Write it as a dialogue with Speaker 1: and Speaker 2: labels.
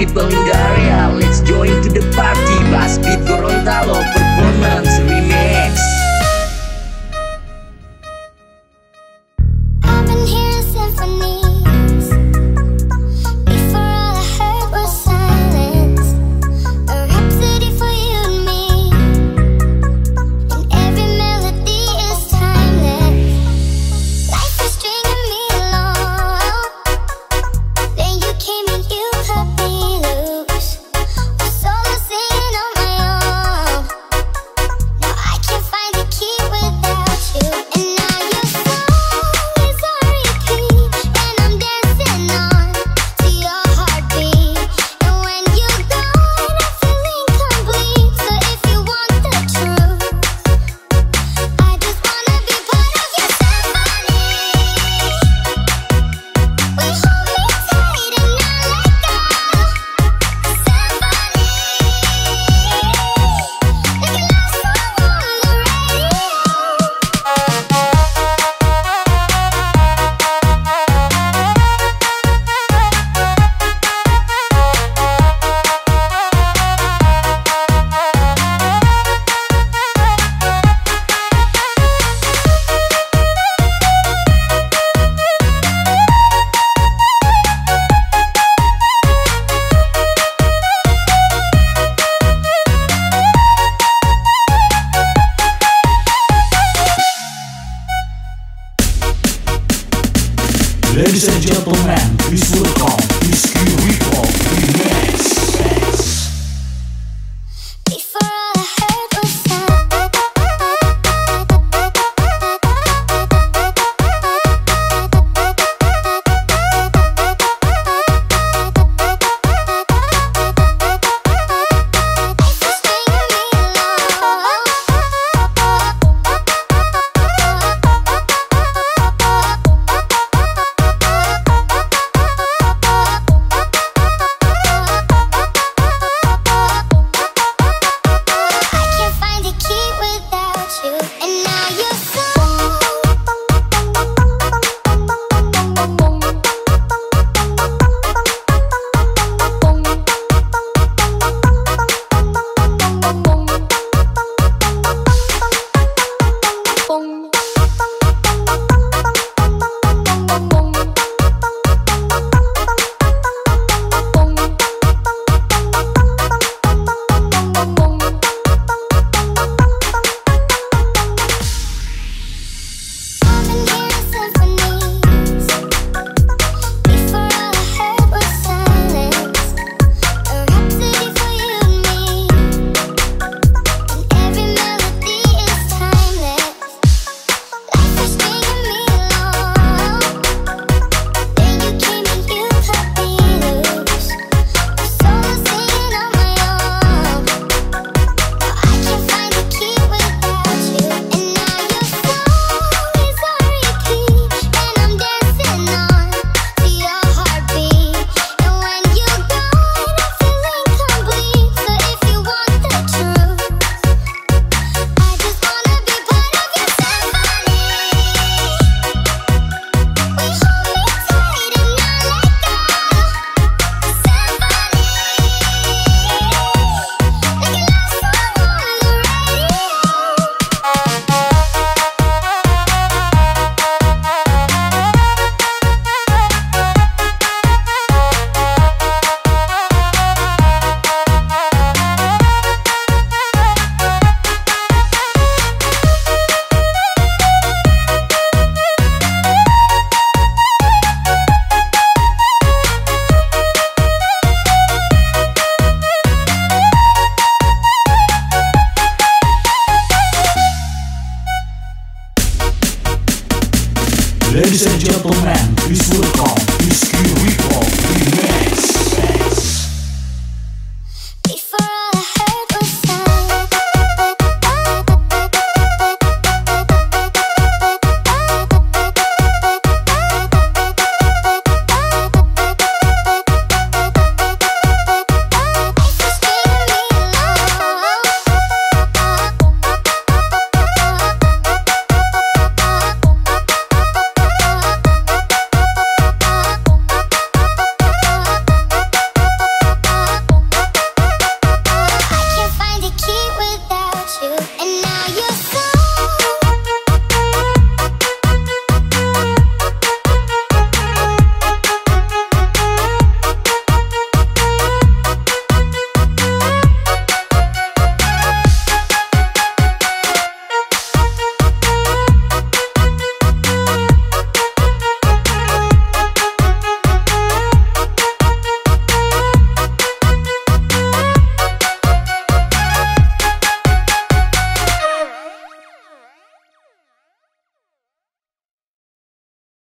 Speaker 1: people in
Speaker 2: Ladies and gentlemen, please welcome, please give it up, Gentleman, please welcome